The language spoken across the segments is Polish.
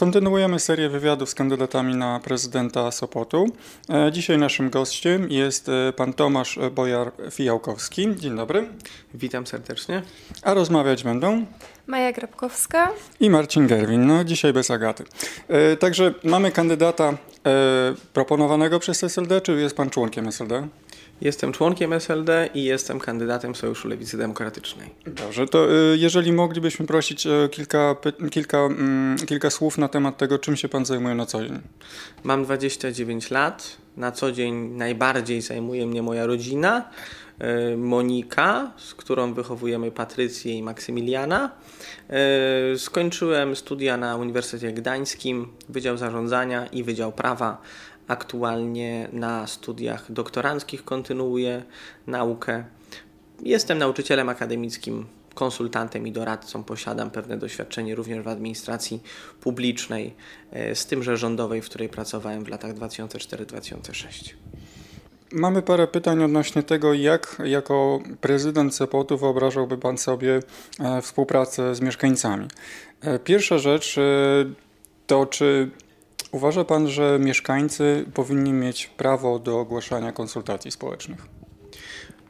Kontynuujemy serię wywiadów z kandydatami na prezydenta Sopotu. E, dzisiaj naszym gościem jest e, pan Tomasz Bojar-Fijałkowski. Dzień dobry. Witam serdecznie. A rozmawiać będą Maja Grabkowska i Marcin Gerwin. No, dzisiaj bez Agaty. E, także mamy kandydata proponowanego przez SLD, czy jest pan członkiem SLD? Jestem członkiem SLD i jestem kandydatem Sojuszu Lewicy Demokratycznej. Dobrze, to y, jeżeli moglibyśmy prosić y, kilka, kilka, mm, kilka słów na temat tego, czym się Pan zajmuje na co dzień. Mam 29 lat. Na co dzień najbardziej zajmuje mnie moja rodzina. Y, Monika, z którą wychowujemy Patrycję i Maksymiliana. Skończyłem studia na Uniwersytecie Gdańskim, Wydział Zarządzania i Wydział Prawa Aktualnie na studiach doktoranckich kontynuuję naukę. Jestem nauczycielem akademickim, konsultantem i doradcą. Posiadam pewne doświadczenie również w administracji publicznej, e, z tymże rządowej, w której pracowałem w latach 2004-2006. Mamy parę pytań odnośnie tego, jak jako prezydent Cepotu wyobrażałby Pan sobie e, współpracę z mieszkańcami. E, pierwsza rzecz to, czy Uważa Pan, że mieszkańcy powinni mieć prawo do ogłaszania konsultacji społecznych?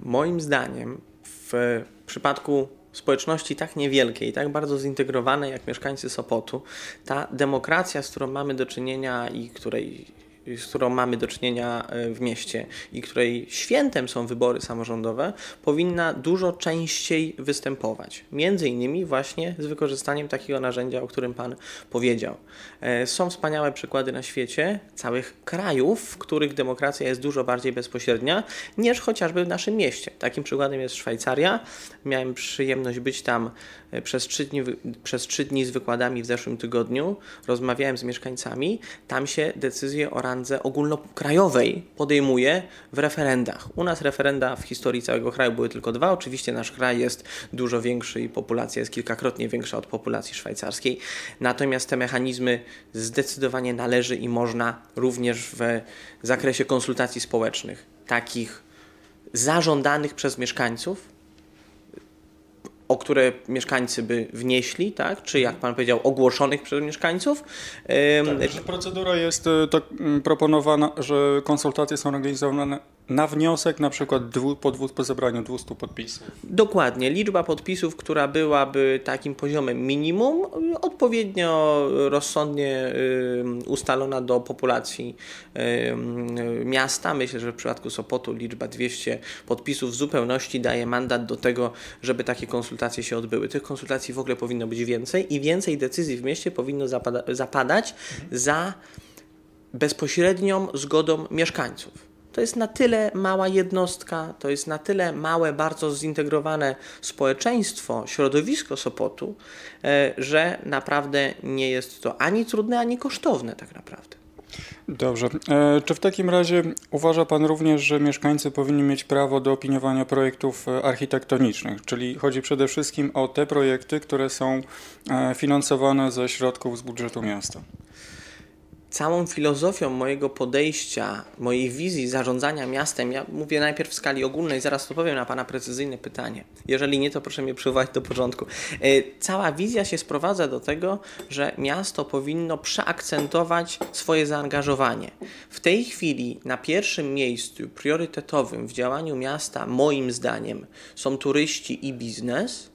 Moim zdaniem, w przypadku społeczności tak niewielkiej, tak bardzo zintegrowanej jak mieszkańcy Sopotu, ta demokracja, z którą mamy do czynienia i której z którą mamy do czynienia e, w mieście i której świętem są wybory samorządowe, powinna dużo częściej występować. Między innymi właśnie z wykorzystaniem takiego narzędzia, o którym Pan powiedział. E, są wspaniałe przykłady na świecie, całych krajów, w których demokracja jest dużo bardziej bezpośrednia niż chociażby w naszym mieście. Takim przykładem jest Szwajcaria. Miałem przyjemność być tam e, przez trzy dni, przez trzy dni z wykładami w zeszłym tygodniu. Rozmawiałem z mieszkańcami. Tam się decyzje o randze ogólnokrajowej podejmuje w referendach. U nas referenda w historii całego kraju były tylko dwa. Oczywiście nasz kraj jest dużo większy i populacja jest kilkakrotnie większa od populacji szwajcarskiej. Natomiast te mechanizmy zdecydowanie należy i można również w zakresie konsultacji społecznych, takich zażądanych przez mieszkańców, o które mieszkańcy by wnieśli, tak? czy jak pan powiedział, ogłoszonych przez mieszkańców. Tak, procedura jest e, tak proponowana, że konsultacje są organizowane na wniosek na przykład dwu, po, dwu, po zebraniu 200 podpisów. Dokładnie. Liczba podpisów, która byłaby takim poziomem minimum, odpowiednio rozsądnie ustalona do populacji miasta. Myślę, że w przypadku Sopotu liczba 200 podpisów w zupełności daje mandat do tego, żeby takie konsultacje się odbyły. Tych konsultacji w ogóle powinno być więcej i więcej decyzji w mieście powinno zapada zapadać mhm. za bezpośrednią zgodą mieszkańców. To jest na tyle mała jednostka, to jest na tyle małe, bardzo zintegrowane społeczeństwo, środowisko Sopotu, e, że naprawdę nie jest to ani trudne, ani kosztowne tak naprawdę. Dobrze. E, czy w takim razie uważa Pan również, że mieszkańcy powinni mieć prawo do opiniowania projektów e, architektonicznych? Czyli chodzi przede wszystkim o te projekty, które są finansowane ze środków z budżetu miasta całą filozofią mojego podejścia, mojej wizji zarządzania miastem, ja mówię najpierw w skali ogólnej, zaraz odpowiem na Pana precyzyjne pytanie. Jeżeli nie, to proszę mnie przywołać do porządku. E, cała wizja się sprowadza do tego, że miasto powinno przeakcentować swoje zaangażowanie. W tej chwili na pierwszym miejscu priorytetowym w działaniu miasta, moim zdaniem, są turyści i biznes,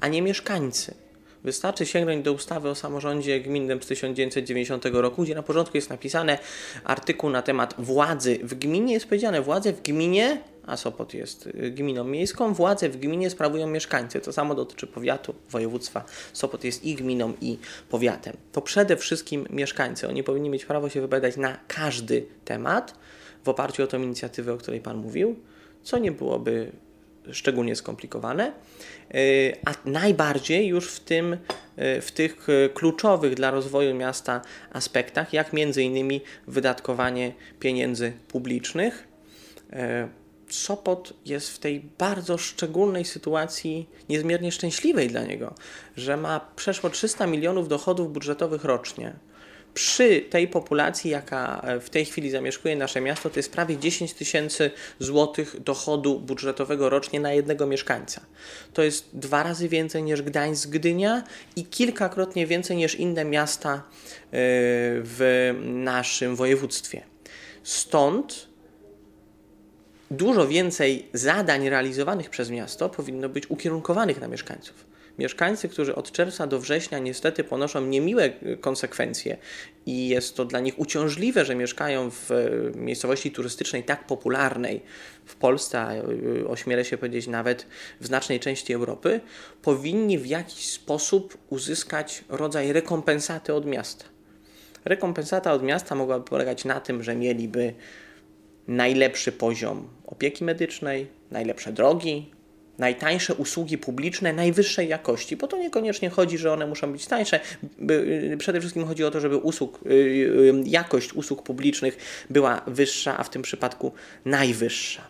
a nie mieszkańcy. Wystarczy sięgnąć do ustawy o samorządzie gminnym z 1990 roku, gdzie na porządku jest napisane artykuł na temat władzy w gminie. Jest powiedziane, władzę w gminie, a Sopot jest y, gminą miejską, władzę w gminie sprawują mieszkańcy. To samo dotyczy powiatu, województwa. Sopot jest i gminą, i powiatem. To przede wszystkim mieszkańcy. Oni powinni mieć prawo się wypowiadać na każdy temat w oparciu o tą inicjatywę, o której Pan mówił, co nie byłoby szczególnie skomplikowane, e, a najbardziej już w, tym, e, w tych e, kluczowych dla rozwoju miasta aspektach, jak między innymi wydatkowanie pieniędzy publicznych. Sopot jest w tej bardzo szczególnej sytuacji, niezmiernie szczęśliwej dla niego, że ma przeszło 300 milionów dochodów budżetowych rocznie przy tej populacji, jaka w tej chwili zamieszkuje nasze miasto, to jest prawie 10 tysięcy złotych dochodu budżetowego rocznie na jednego mieszkańca. To jest dwa razy więcej niż Gdańsk, Gdynia i kilkakrotnie więcej niż inne miasta e, w naszym województwie. Stąd dużo więcej zadań realizowanych przez miasto powinno być ukierunkowanych na mieszkańców. Mieszkańcy, którzy od czerwca do września niestety ponoszą niemiłe y, konsekwencje i jest to dla nich uciążliwe, że mieszkają w y, miejscowości turystycznej tak popularnej w Polsce, a y, ośmielę się powiedzieć nawet w znacznej części Europy, powinni w jakiś sposób uzyskać rodzaj rekompensaty od miasta. Rekompensata od miasta mogłaby polegać na tym, że mieliby najlepszy poziom opieki medycznej, najlepsze drogi, najtańsze usługi publiczne najwyższej jakości, bo to niekoniecznie chodzi, że one muszą być tańsze. Y, przede wszystkim chodzi o to, żeby usług, y, y, jakość usług publicznych była wyższa, a w tym przypadku najwyższa.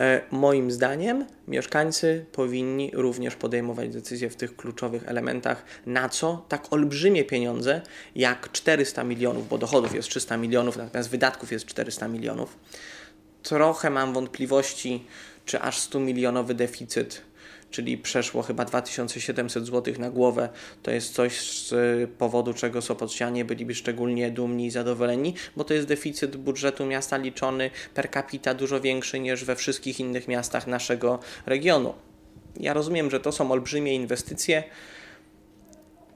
E, moim zdaniem mieszkańcy powinni również podejmować decyzje w tych kluczowych elementach, na co tak olbrzymie pieniądze jak 400 milionów, bo dochodów jest 300 milionów, natomiast wydatków jest 400 milionów. Trochę mam wątpliwości, czy aż 100 milionowy deficyt czyli przeszło chyba 2700 zł na głowę. To jest coś z powodu czego Sopocjanie byliby szczególnie dumni i zadowoleni, bo to jest deficyt budżetu miasta liczony per capita dużo większy niż we wszystkich innych miastach naszego regionu. Ja rozumiem, że to są olbrzymie inwestycje,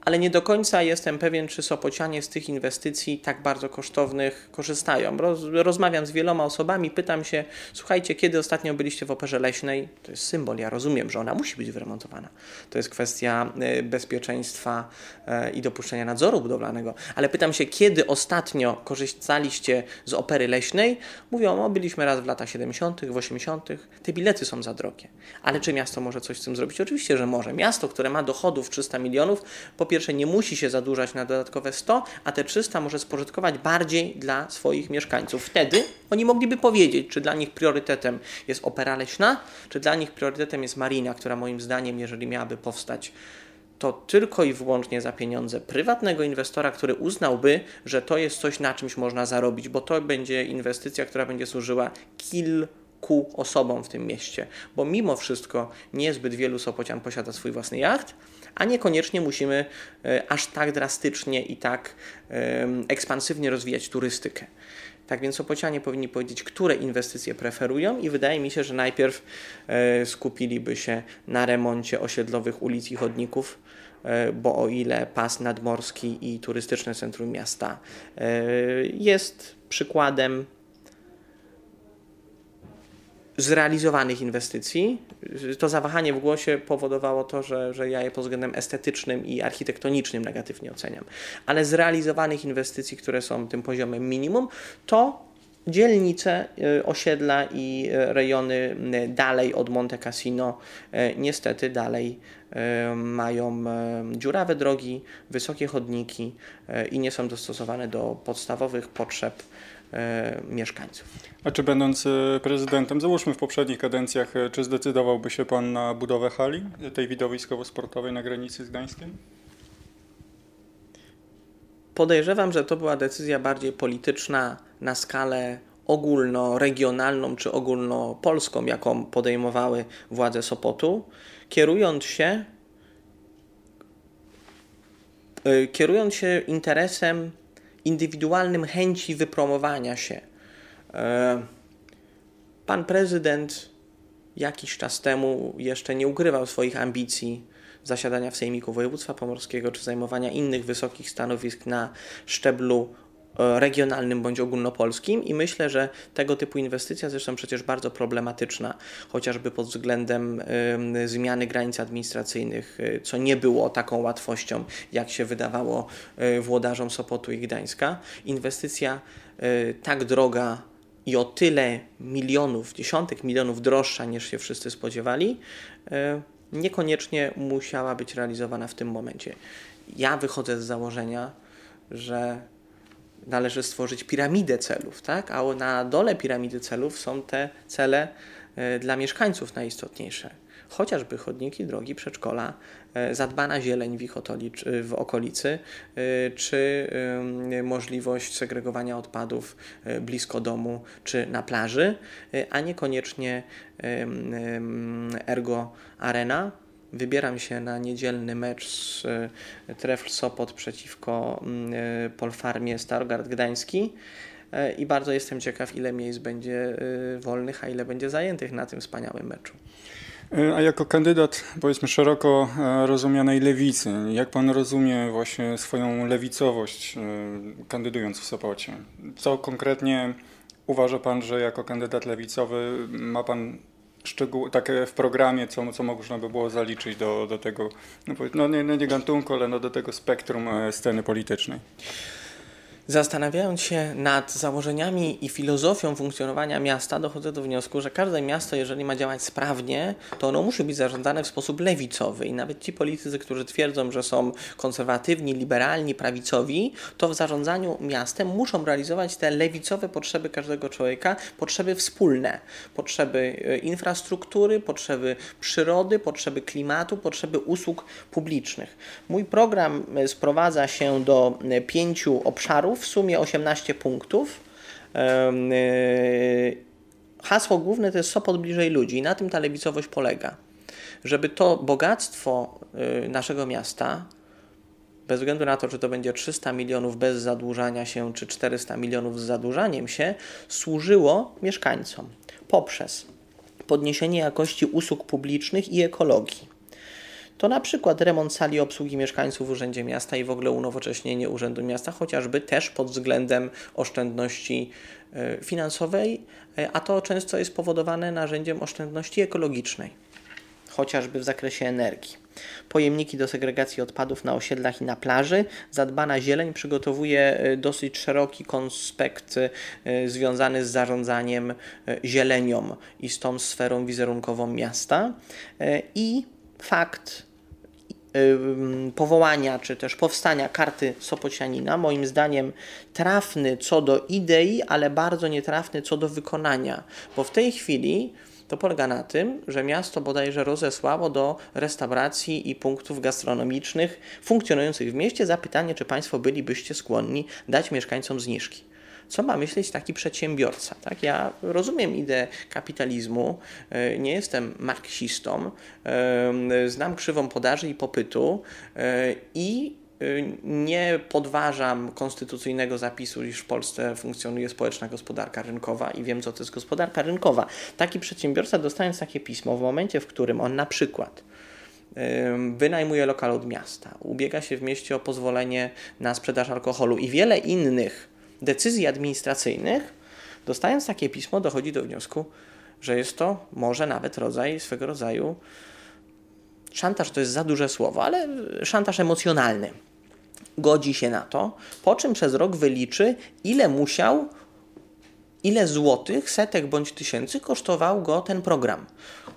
ale nie do końca jestem pewien, czy Sopocianie z tych inwestycji tak bardzo kosztownych korzystają. Roz, rozmawiam z wieloma osobami, pytam się, słuchajcie, kiedy ostatnio byliście w Operze Leśnej? To jest symbol, ja rozumiem, że ona musi być wyremontowana. To jest kwestia e, bezpieczeństwa e, i dopuszczenia nadzoru budowlanego. Ale pytam się, kiedy ostatnio korzystaliście z Opery Leśnej? Mówią, o, byliśmy raz w latach 70., w 80., te bilety są za drogie. Ale czy miasto może coś z tym zrobić? Oczywiście, że może. Miasto, które ma dochodów 300 milionów, po pierwsze nie musi się zadłużać na dodatkowe 100, a te 300 może spożytkować bardziej dla swoich mieszkańców. Wtedy oni mogliby powiedzieć, czy dla nich priorytetem jest opera leśna, czy dla nich priorytetem jest marina, która moim zdaniem, jeżeli miałaby powstać, to tylko i wyłącznie za pieniądze prywatnego inwestora, który uznałby, że to jest coś, na czymś można zarobić, bo to będzie inwestycja, która będzie służyła kilku osobom w tym mieście, bo mimo wszystko niezbyt wielu Sopocian posiada swój własny jacht, a niekoniecznie musimy e, aż tak drastycznie i tak ekspansywnie rozwijać turystykę. Tak więc Opocianie powinni powiedzieć, które inwestycje preferują i wydaje mi się, że najpierw e, skupiliby się na remoncie osiedlowych ulic i chodników, e, bo o ile pas nadmorski i turystyczne centrum miasta jest przykładem zrealizowanych inwestycji. To zawahanie w głosie powodowało to, że, że ja je pod względem estetycznym i architektonicznym negatywnie oceniam. Ale zrealizowanych inwestycji, które są tym poziomem minimum, to dzielnice, y, osiedla i y, rejony dalej od Monte Cassino niestety dalej mają dziurawe drogi, wysokie chodniki i nie są dostosowane do podstawowych potrzeb E, mieszkańców. A czy będąc e, prezydentem, załóżmy w poprzednich kadencjach, e, czy zdecydowałby się Pan na budowę hali, tej widowiskowo-sportowej na granicy z Gdańskiem? Podejrzewam, że to była decyzja bardziej polityczna na skalę ogólnoregionalną czy ogólnopolską, jaką podejmowały władze Sopotu, kierując się kierując się interesem indywidualnym chęci wypromowania się. E, pan prezydent jakiś czas temu jeszcze nie ukrywał swoich ambicji zasiadania w Sejmiku Województwa Pomorskiego czy zajmowania innych wysokich stanowisk na szczeblu regionalnym bądź ogólnopolskim i myślę, że tego typu inwestycja, zresztą przecież bardzo problematyczna, chociażby pod względem zmiany granic administracyjnych, y, co nie było taką łatwością, jak się wydawało y, włodarzom Sopotu i Gdańska. Inwestycja tak droga i o tyle milionów, dziesiątek milionów droższa niż się wszyscy spodziewali, niekoniecznie musiała być realizowana w tym momencie. Ja wychodzę z założenia, że należy stworzyć piramidę celów, tak? a na dole piramidy celów są te cele e, dla mieszkańców najistotniejsze. chociażby chodniki, drogi, przedszkola, e, zadbana zieleń w ich w okolicy, e, czy możliwość segregowania odpadów blisko domu czy na plaży, a niekoniecznie ergo arena. Wybieram się na niedzielny mecz z Trefl Sopot przeciwko Polfarmie Stargard Gdański i bardzo jestem ciekaw, ile miejsc będzie wolnych, a ile będzie zajętych na tym wspaniałym meczu. E, a jako kandydat, powiedzmy, szeroko e, rozumianej lewicy, jak pan rozumie właśnie swoją lewicowość, e, kandydując w Sopocie? Co konkretnie uważa pan, że jako kandydat lewicowy ma pan szczegół, takie w programie, co, co można by było zaliczyć do, do tego, no, no nie, nie gantunku, ale no do tego spektrum sceny politycznej? Zastanawiając się nad założeniami i filozofią funkcjonowania miasta, dochodzę do wniosku, że każde miasto, jeżeli ma działać sprawnie, to ono musi być zarządzane w sposób lewicowy. I nawet ci politycy, którzy twierdzą, że są konserwatywni, liberalni, prawicowi, to w zarządzaniu miastem muszą realizować te lewicowe potrzeby każdego człowieka, potrzeby wspólne, potrzeby e, infrastruktury, potrzeby przyrody, potrzeby klimatu, potrzeby usług publicznych. Mój program e, sprowadza się do e, pięciu obszarów w sumie 18 punktów. Y, hasło główne to jest Sopot bliżej ludzi i na tym ta lewicowość polega. Żeby to bogactwo y, naszego miasta, bez względu na to, czy to będzie 300 milionów bez zadłużania się, czy 400 milionów z zadłużaniem się, służyło mieszkańcom poprzez podniesienie jakości usług publicznych i ekologii to na przykład remont sali obsługi mieszkańców w Urzędzie Miasta i w ogóle unowocześnienie Urzędu Miasta, chociażby też pod względem oszczędności e, finansowej, e, a to często jest powodowane narzędziem oszczędności ekologicznej, chociażby w zakresie energii. Pojemniki do segregacji odpadów na osiedlach i na plaży. Zadbana zieleń przygotowuje e, dosyć szeroki konspekt związany z zarządzaniem zielenią i z tą sferą wizerunkową miasta. I fakt powołania czy też powstania karty Sopocianina, moim zdaniem trafny co do idei, ale bardzo nietrafny co do wykonania, bo w tej chwili to polega na tym, że miasto bodajże rozesłało do restauracji i punktów gastronomicznych funkcjonujących w mieście zapytanie, czy Państwo bylibyście skłonni dać mieszkańcom zniżki co ma myśleć taki przedsiębiorca. Tak? Ja rozumiem ideę kapitalizmu, e, nie jestem marksistą, e, znam krzywą podaży i popytu e, i nie podważam konstytucyjnego zapisu, iż w Polsce funkcjonuje społeczna gospodarka rynkowa i wiem, co to jest gospodarka rynkowa. Taki przedsiębiorca, dostając takie pismo, w momencie, w którym on na przykład wynajmuje lokal od miasta, ubiega się w mieście o pozwolenie na sprzedaż alkoholu i wiele innych decyzji administracyjnych, dostając takie pismo, dochodzi do wniosku, że jest to może nawet rodzaj swego rodzaju szantaż to jest za duże słowo, ale szantaż emocjonalny. Godzi się na to, po czym przez rok wyliczy, ile musiał, ile złotych, setek bądź tysięcy kosztował go ten program.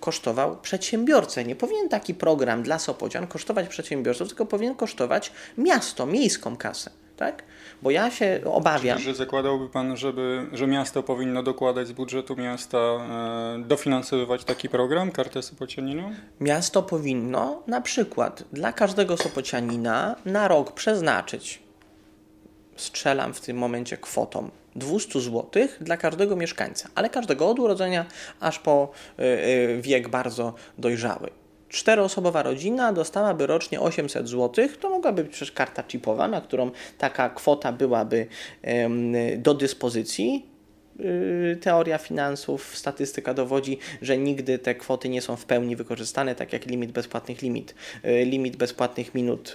Kosztował przedsiębiorcę. Nie powinien taki program dla Sopocian kosztować przedsiębiorców, tylko powinien kosztować miasto, miejską kasę. Tak? Bo ja się obawiam. Czyli, że zakładałby Pan, żeby, że miasto powinno dokładać z budżetu miasta, e, dofinansowywać taki program, kartę Sopocianinu? Miasto powinno na przykład dla każdego Sopocianina na rok przeznaczyć, strzelam w tym momencie kwotą 200 zł dla każdego mieszkańca, ale każdego od urodzenia aż po y, y, wiek bardzo dojrzały czteroosobowa rodzina dostałaby rocznie 800 zł, to mogłaby być przecież karta chipowa, na którą taka kwota byłaby do dyspozycji. Y, teoria finansów, statystyka dowodzi, że nigdy te kwoty nie są w pełni wykorzystane, tak jak limit bezpłatnych limit, y, limit bezpłatnych minut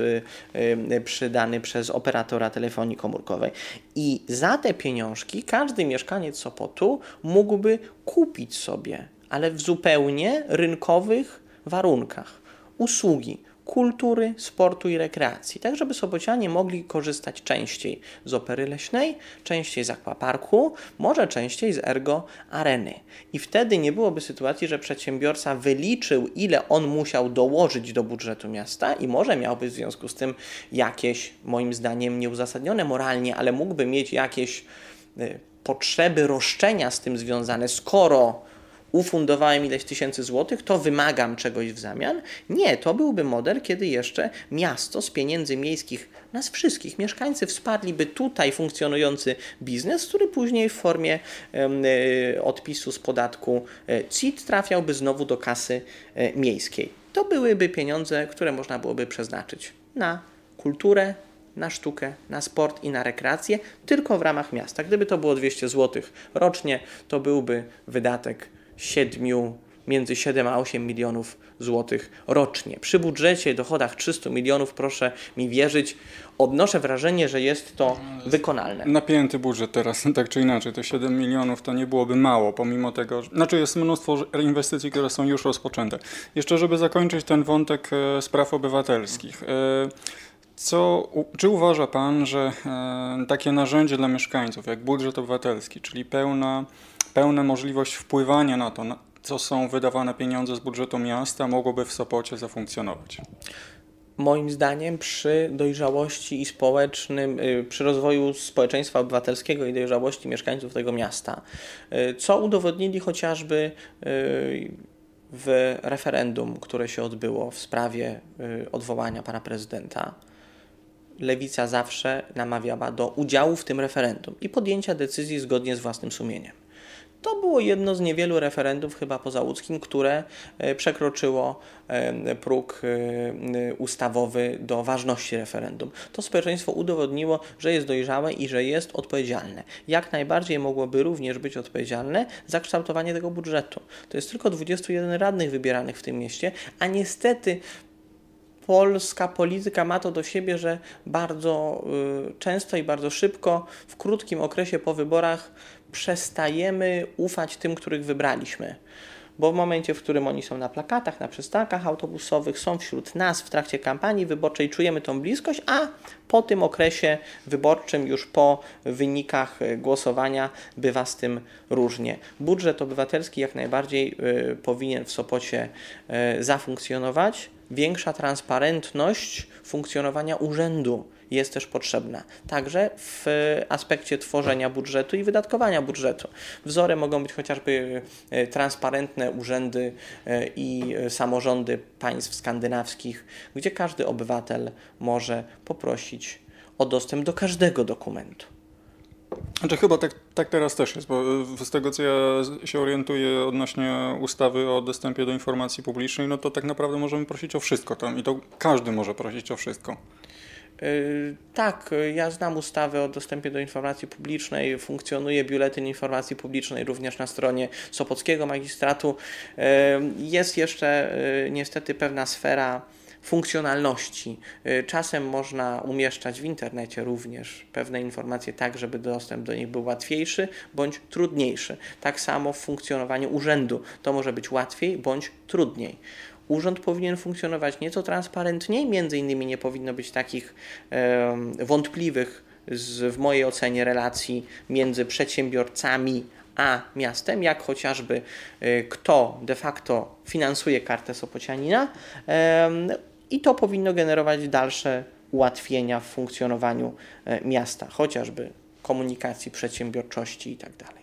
y, przydany przez operatora telefonii komórkowej. I za te pieniążki każdy mieszkaniec Sopotu mógłby kupić sobie, ale w zupełnie rynkowych warunkach usługi kultury, sportu i rekreacji, tak żeby sobocianie mogli korzystać częściej z opery leśnej, częściej z akwaparku, może częściej z ergo areny. I wtedy nie byłoby sytuacji, że przedsiębiorca wyliczył, ile on musiał dołożyć do budżetu miasta i może miałby w związku z tym jakieś, moim zdaniem, nieuzasadnione moralnie, ale mógłby mieć jakieś y, potrzeby roszczenia z tym związane, skoro ufundowałem ileś tysięcy złotych, to wymagam czegoś w zamian. Nie, to byłby model, kiedy jeszcze miasto z pieniędzy miejskich, nas wszystkich, mieszkańcy wsparliby tutaj funkcjonujący biznes, który później w formie y, odpisu z podatku e, CIT trafiałby znowu do kasy y, miejskiej. To byłyby pieniądze, które można byłoby przeznaczyć na kulturę, na sztukę, na sport i na rekreację tylko w ramach miasta. Gdyby to było 200 zł rocznie, to byłby wydatek 7, między 7 a 8 milionów złotych rocznie. Przy budżecie, dochodach 300 milionów, proszę mi wierzyć, odnoszę wrażenie, że jest to wykonalne. Napięty budżet teraz, tak czy inaczej, te 7 milionów to nie byłoby mało, pomimo tego, że, znaczy jest mnóstwo inwestycji, które są już rozpoczęte. Jeszcze, żeby zakończyć ten wątek e, spraw obywatelskich. Co, czy uważa Pan, że e, takie narzędzie dla mieszkańców, jak budżet obywatelski, czyli pełna, pełna możliwość wpływania na to, na co są wydawane pieniądze z budżetu miasta, mogłoby w Sopocie zafunkcjonować? moim zdaniem przy dojrzałości i społecznym, y, przy rozwoju społeczeństwa obywatelskiego i dojrzałości mieszkańców tego miasta, y, co udowodnili chociażby y, w referendum, które się odbyło w sprawie odwołania pana prezydenta lewica zawsze namawiała do udziału w tym referendum i podjęcia decyzji zgodnie z własnym sumieniem. To było jedno z niewielu referendów, chyba poza łódzkim, które e, przekroczyło e, próg e, ustawowy do ważności referendum. To społeczeństwo udowodniło, że jest dojrzałe i że jest odpowiedzialne. Jak najbardziej mogłoby również być odpowiedzialne za kształtowanie tego budżetu. To jest tylko 21 radnych wybieranych w tym mieście, a niestety polska polityka ma to do siebie, że bardzo y, często i bardzo szybko, w krótkim okresie po wyborach, przestajemy ufać tym, których wybraliśmy. Bo w momencie, w którym oni są na plakatach, na przystankach autobusowych, są wśród nas w trakcie kampanii wyborczej, czujemy tą bliskość, a po tym okresie wyborczym, już po wynikach y, głosowania, bywa z tym różnie. Budżet obywatelski jak najbardziej y, powinien w Sopocie zafunkcjonować większa transparentność funkcjonowania urzędu jest też potrzebna. Także w aspekcie tworzenia budżetu i wydatkowania budżetu. Wzorem mogą być chociażby e, transparentne urzędy e, i samorządy państw skandynawskich, gdzie każdy obywatel może poprosić o dostęp do każdego dokumentu. Znaczy chyba tak, tak teraz też jest, bo e, z tego co ja się orientuję odnośnie ustawy o dostępie do informacji publicznej, no to tak naprawdę możemy prosić o wszystko tam i to każdy może prosić o wszystko. Yy, tak, ja znam ustawę o dostępie do informacji publicznej, funkcjonuje biuletyn informacji publicznej również na stronie Sopockiego Magistratu. Jest jeszcze niestety pewna sfera funkcjonalności. Y, czasem można umieszczać w internecie również pewne informacje tak, żeby dostęp do nich był łatwiejszy bądź trudniejszy. Tak samo w funkcjonowaniu urzędu to może być łatwiej bądź trudniej. Urząd powinien funkcjonować nieco transparentniej, między innymi nie powinno być takich e, wątpliwych z, w mojej ocenie relacji między przedsiębiorcami a miastem, jak chociażby e, kto de facto finansuje kartę Sopocianina. E, i to powinno generować dalsze ułatwienia w funkcjonowaniu e, miasta, chociażby komunikacji, przedsiębiorczości itd. Tak